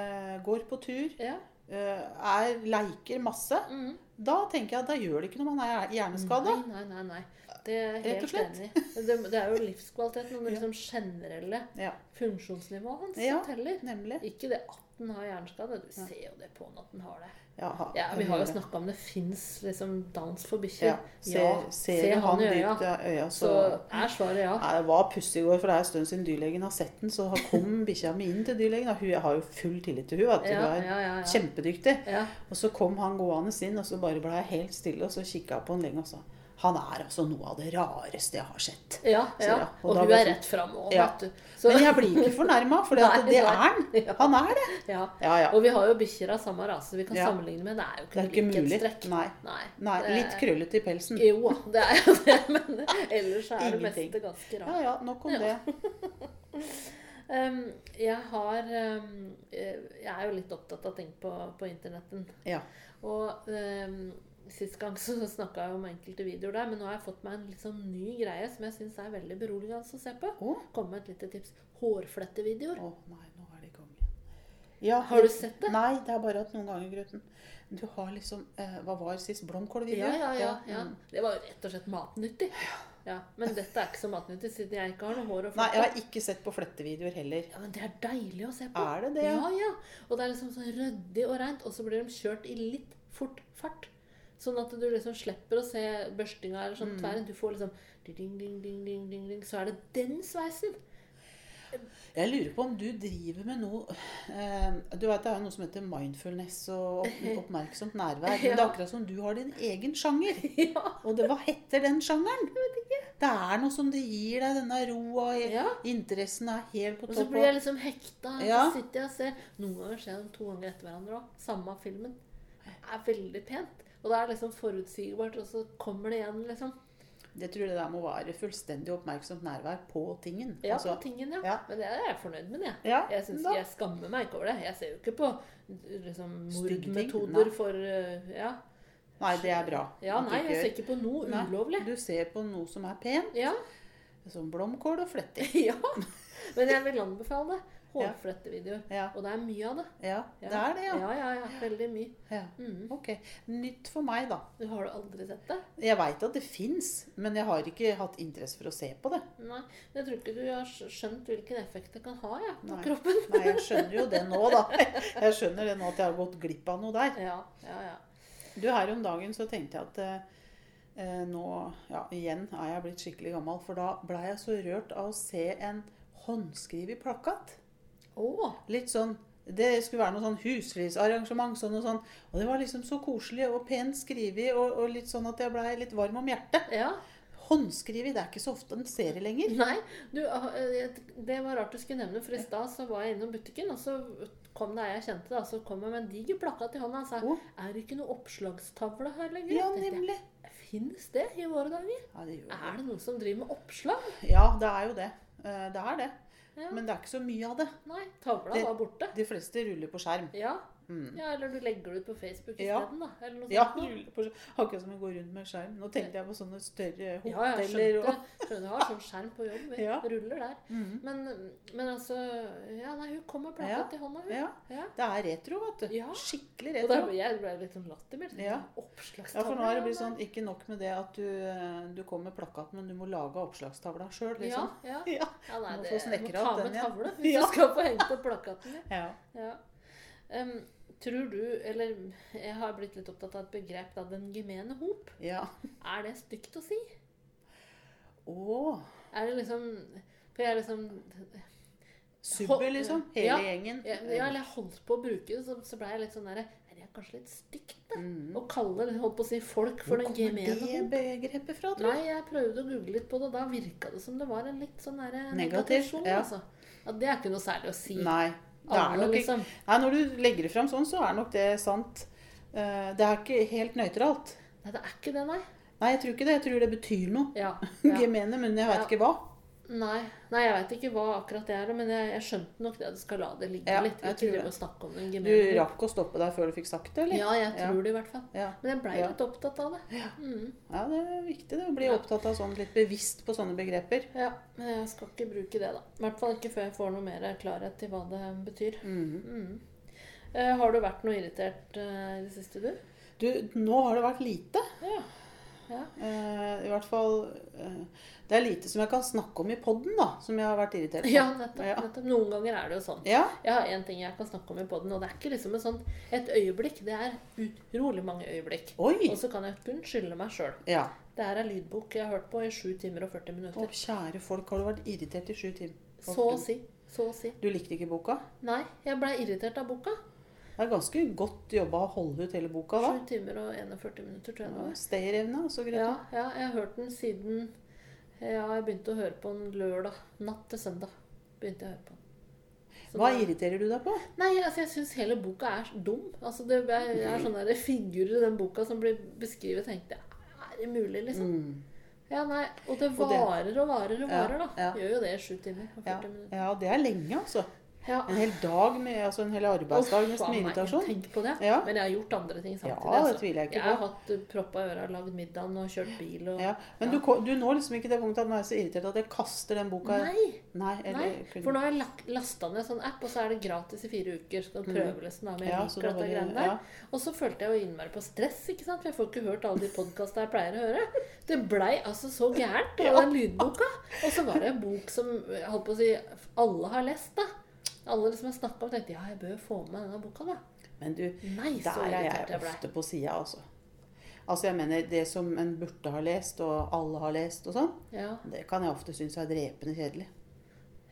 går på tur, ja. eh, er, leker masse, Mm. da tenker jeg at da gjør det ikke noe man er hjerneskada. Nei, nei, nei. nei. Det er jeg Rett og helt slett. enig. Det, det er jo livskvaliteten og [LAUGHS] det liksom generelle Ja, funksjonsnivået hans som teller. nemlig. Ikke det at den har hjerneskade. Du ser jo det på han at den har det. Ja, ha- Ja, Vi har jo snakka om det fins liksom dans for bikkjer. ja, ser, ser, ser han i øya. dypt øya, Så så er svaret ja. Nei, Det var pussig i går, for det er en stund siden dyrlegen har sett den. Så kom [LAUGHS] bikkja mi inn til dyrlegen. og Hun, jeg har jo full tillit til hun, at. Ja, Hun er ja, ja, ja. kjempedyktig. ja. Og så kom han gående inn, og så bare ble jeg helt stille, og så kikka jeg på han lenge og sa Han er altså noe av det rareste jeg har sett. Ja, ja. og Og hun er sånn- rett fram òg, Ja. du. Men jeg blir ikke fornærma, for [LAUGHS] det Nei, er han. Han er det. ja. Ja, ja. Og vi har jo bikkjer av samme rase vi kan sammenligne med. Det er jo Det er ikke likhetstrekk. Nei. Nei. Nei, det- litt krøllete i pelsen. Jo, det er jo det, [LAUGHS] men ellers er det meste ganske rart. Ja ja, nok om det. [LAUGHS] Um, jeg har um, Jeg er jo litt opptatt av ting på, på internetten. Ja. Og um, sist gang så snakka jeg om enkelte videoer der, men nå har jeg fått meg en litt sånn ny greie som jeg syns er veldig beroligende å se på. Oh. Kom med et lite tips. Hårflettevideoer. å nei, nå er det igjen. Ja, Har du sett det? Nei, det er bare at noen ganger, Grøten Du har liksom eh, Hva var sist? Blomkålvideo? Ja, ja, ja, ja. mm. Det var jo rett og slett matnyttig. Ja, Men dette er ikke så matnyttig siden jeg ikke har noe hår og Nei, jeg har ikke sett på flettevideoer heller. Ja, Men det er deilig å se på. Er det det? Ja, ja. Og det er liksom sånn ryddig og reint. Og så blir de kjørt i litt fort fart. Sånn at du liksom slipper å se børstinga eller Mm. sånn tverren. Du får liksom ding, ding, ding, ding, ding, ding. Så er det den sveisen. Jeg lurer på om du driver med noe eh, Du vet det er noe som heter mindfulness og [LAUGHS] oppmerksomt nærvær. Men det er akkurat som du har din egen sjanger. [LAUGHS] ja. Og det, hva heter den sjangeren? Det er noe som det gir deg, denne roa. Ja. Interessen er helt på Og så blir jeg liksom hekta. Ja. Så sitter jeg og ser. Noen ganger ser jeg dem to ganger etter hverandre òg. Samme filmen. Det er veldig pent. Og det er liksom forutsigbart, og så kommer det igjen, liksom. Det tror jeg det der må være fullstendig oppmerksomt nærvær på tingen. Ja, Altså, på tingen, ja. ja. Men det er jeg fornøyd med, jeg. Ja, Jeg, synes, jeg skammer meg ikke over det. Jeg ser jo ikke på liksom, mordmetoder for uh, Ja, Nei, det er bra. ja nei, jeg ser ikke på noe Nei, ulovlig. Du ser på noe som er pent, Ja, som blomkål og fletting. [LAUGHS] ja. Men jeg vil anbefale det. Hårflettevideoer. Ja, Og det er mye av det. ja, det er det, ja. Ja, ja, ja. Veldig mye. ja. Mm. Ok. Nytt for meg, da. Du Har du aldri sett det? Jeg veit at det fins, men jeg har ikke hatt interesse for å se på det. Nei. Jeg tror ikke du har skjønt hvilken effekt det kan ha ja, på Nei. kroppen. Nei, jeg skjønner jo det nå, da. [LAUGHS] Jeg skjønner det nå at jeg har gått glipp av noe der. Ja, ja, ja. Du, her om dagen så tenkte jeg at eh, nå Ja, igjen er jeg blitt skikkelig gammel, for da blei jeg så rørt av å se en håndskrevet plakat. Å, Litt sånn Det skulle være noe sånn huslivsarrangement. Sånn og sånn. Og det var liksom så koselig og pent skrevet, og, og litt sånn at jeg blei litt varm om hjertet. ja. Håndskrevet, det er ikke så ofte en serie lenger. Nei, du, ah, eh, det var rart du skulle nevne, for i stad så var jeg innom butikken, og så kom det ei jeg kjente, da, så kom jeg med en diger plakat i hånda og sa oh. Er det ikke noe oppslagstavle her lenger? Ja, nemlig. Fins det i våre dager? Ja, det gjør det. Er det noen som driver med oppslag? Ja, det er jo det. Eh, Det er det. Ja. Men det er ikke så mye av det. Nei, tavla Det- var borte. De fleste ruller på skjerm. Ja. Mm. ja, eller du legger det ut på Facebook Ja. isteden, da. Eller noe Ja, sånt. Akkurat som å går rundt med skjerm. Nå tenkte jeg på sånne større hoteller Ja, jeg skjønte. og skjønte jeg har sånn skjerm på jobb. Vi Ja. ruller der. Mm. Men, men altså Ja, nei, hun kommer med ja. til hånda, hun. Ja. Ja. Det er retro, vet du. Ja. Skikkelig Og da retro. jeg ble litt sånn lattermild. Ja. Oppslagstavle. Ja, for nå er det blitt sånn ikke nok med det at du, eh, du kommer med plakat, men du må lage oppslagstavla sjøl, Ja, liksom. ja. [LAUGHS] Ja. ja nei, Må det, få må ta den med igjen. tavle hvis Ja. jeg skal få hengt opp plakaten min. ja. Ja. Tror du, eller jeg har blitt litt opptatt av et begrep, da, den gemene hop. ja. Er det stygt å si? Å. Er det liksom For jeg er liksom Subbe, liksom. Hele Ja. gjengen. ja, eller jeg holdt på å bruke det, så, så ble jeg litt sånn derre Er det kanskje litt stygt, da? Mm. Å kalle holdt på å si folk for Hvor den kommer det begrepet fra, tror Nei, jeg prøvde å google litt på det, og da virka det som det var en litt sånn derre Negativ, negativsjon. ja. Altså. Ja, det er ikke noe særlig å si. Nei. Alle, nok liksom. Nei, når du legger det fram sånn, så er nok det sant. Eh, Det er ikke helt nøytralt. Nei, det er ikke det, nei. Nei, jeg tror ikke det. Jeg tror det betyr noe. Ja, [LAUGHS] ja. Gemene, men jeg veit Ja. ikke hva. Nei, nei jeg veit ikke hva akkurat det er, men jeg, jeg skjønte nok det. Du skal la det ligge Ja, litt. jeg tror og snakke om den Du rakk å stoppe deg før du fikk sagt det, eller? Ja, jeg tror det i hvert fall. Ja. Men jeg blei Ja. litt opptatt av det. Mm. ja, det er viktig det, å bli Ja. opptatt av sånn litt bevisst på sånne begreper. Ja, men jeg skal ikke bruke det, da. I hvert fall ikke før jeg får noe mer klarhet i hva det betyr. Mm. Mm. Uh, har du vært noe irritert i det siste, du? Du, nå har det vært lite. Ja. Ja. Eh, I hvert fall uh, Det er lite som jeg kan snakke om i poden, da, som jeg har vært irritert på. Ja, nettopp, Ja. nettopp. Noen ganger er det jo sånn. Ja, Jeg har én ting jeg kan snakke om i poden, og det er ikke liksom et sånt et øyeblikk. Det er utrolig mange øyeblikk. Oi! Og så kan jeg kun skylde meg sjøl. Ja. Det her er lydbok jeg har hørt på i 7 timer og 40 minutter. Å, kjære folk, har du vært irritert i 7 timer? Så å si. Så å si. Du likte ikke boka? Nei, jeg blei irritert av boka. Det er ganske godt jobba å holde ut hele boka, da. 7 timer og 41 minutter, tror jeg det Ja. Stayerevne, også, Grete. Ja, ja, jeg har hørt den siden Ja, jeg begynte å høre på den lørdag. Natt til søndag begynte jeg å høre på den. Så Hva da- irriterer du deg på? Nei, altså jeg syns hele boka er dum. Altså Det er, er sånne der figurer i den boka som blir beskrevet. tenkte jeg, Er det mulig, liksom? Mm. Ja, nei, Og det Og varer og varer og Ja, varer, da. Gjør jo det i sju timer og Ja, 40 minutter. ja, det er lenge, altså. Ja. En hel dag med, altså en hel arbeidsdag med Uff, faen meg, irritasjon. Tenk på det. Ja. Men jeg har gjort andre ting Ja, samtidig. det tviler jeg ikke jeg har hatt uh, proppa i øra, lagd middagen og kjørt bil og Ja. Men du, du når liksom ikke det punktet at nå er jeg så irritert at jeg kaster den boka Nei! Nei, eller Nei, for nå har jeg lasta ned en sånn app, og så er det gratis i fire uker. Så kan du prøve liksom med Mm. Ja, lik så og dette det- greiene der. ja. Og så følte jeg jo innmari på stress, ikke sant? for jeg får ikke hørt alle de podkastene jeg pleier å høre. Det blei altså så gærent av [LAUGHS] den lydboka. Og så var det en bok som jeg holdt på å si alle har lest, da. Alle liksom har snakka om tenkte ja, jeg bør få med denne boka, da. Men du, Nei, der er jeg jeg ofte på sida, altså. Altså, jeg mener, det som en burde ha lest, og alle har lest og sånn, Ja, det kan jeg ofte synes er drepende kjedelig.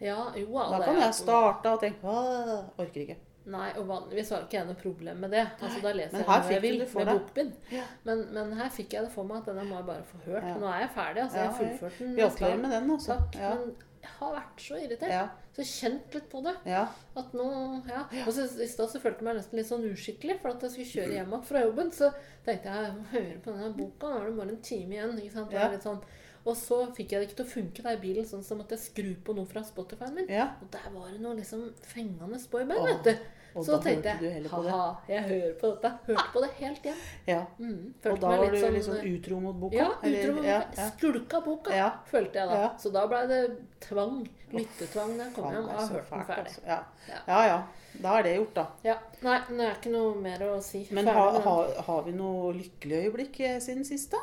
ja, jo, Da kan jeg starte og tenke Åh, orker ikke. Nei, og vanligvis har ikke jeg noe problem med det. Altså, Da leser jeg hva jeg vil med bokbind. Ja. Men, men her fikk jeg det for meg at denne må jeg bare få hørt. Ja. Nå er jeg ferdig. altså Jeg har fullført den. Gratulerer med den, altså. Takk. Ja. Men jeg har vært så irritert. Ja. Så kjent litt på det. Ja. At nå, ja. Og så I stad så følte jeg meg nesten litt sånn uskikkelig. For at jeg skulle kjøre hjem igjen fra jobben, så tenkte jeg jeg må høre på denne boka. Nå er det bare en time igjen. ikke sant? Det er litt sånn. Og så fikk jeg det ikke til å funke der i bilen, sånn som at jeg skru på noe fra Spotify-en min. ja. Og der var det noe liksom fengende boyband, Åh, vet du. Og Så da tenkte jeg heller på det. ha-ha, jeg hører på dette. Hørte på det helt igjen. ja. Mm, Og da var du sånn, litt sånn utro mot boka? Ja, utro utro. Ja, ja. Skulka boka, Ja. følte jeg da. Ja. Så da ble det tvang. Lyttetvang da jeg kom hjem. er har hørt den ferdig. altså. Ja. Ja. ja. Da er det gjort, da. Ja. Nei, det er ikke noe mer å si. Men har, med har, vi noe lykkelig øyeblikk eh, siden sist, da?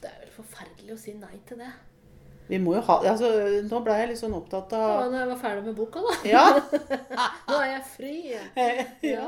Det er vel forferdelig å si nei til det. Vi må jo ha altså, Nå ble jeg litt sånn opptatt av var når jeg var ferdig med boka, da. Ja. [LAUGHS] Nå er jeg fri. [LAUGHS] ja.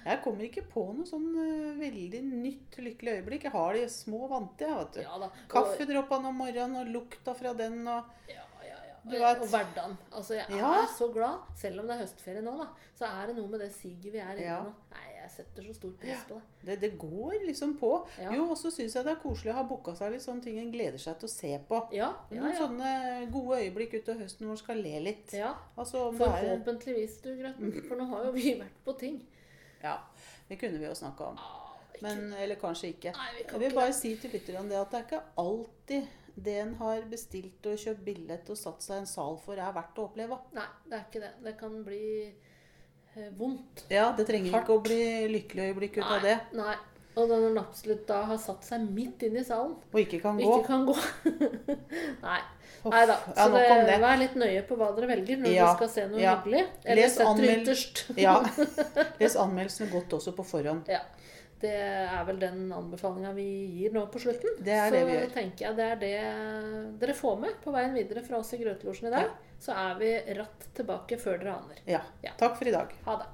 Jeg kommer ikke på noe sånn eh, veldig nytt lykkelig øyeblikk. Jeg har de små vante, jeg, vet du. Ja. Og- Kaffedråpene om morgenen og lukta fra den og Ja, ja, ja. Vet. Og hverdagen. Altså, jeg Ja. er så glad. Selv om det er høstferie nå, da, så er det noe med det siget vi er inne Ja. nå. Nei, jeg setter så stor pris på det. det, det går liksom på. Ja. Jo, og så syns jeg det er koselig å ha booka seg litt sånne ting en gleder seg til å se på. Ja, ja, Noen sånne gode øyeblikk utover høsten hvor man skal le litt. ja. Altså, Forhåpentligvis, du, Grøten. For nå har jo vi vært på ting. ja, det kunne vi jo snakka om. Ah, Men, eller kanskje ikke. Nei, vi kan Jeg vil bare si til lytterne det at det er ikke alltid det en har bestilt og kjøpt billett og satt seg i en sal for, er verdt å oppleve. Nei, det er ikke det. Det kan bli vondt. Ja, Det trenger Hardt. ikke å bli lykkelig øyeblikk ut av det. Nei. Og når den absolutt da har satt seg midt inn i salen Og ikke kan gå. ikke kan gå [LAUGHS] Nei. Nei da. Så ja, det, det. vær litt nøye på hva dere velger når Ja, dere skal se noe ja. hyggelig. Eller Les anmeld- ytterst. Ja. [LAUGHS] Les anmeldelsene godt også på forhånd. Ja. Det er vel den anbefalinga vi gir nå på slutten. Det er så det vi gjør. tenker jeg det er det dere får med på veien videre fra oss i Grøtelosjen i dag. Så er vi ratt tilbake før dere aner. Ja. Ja. Takk for i dag. Ha det.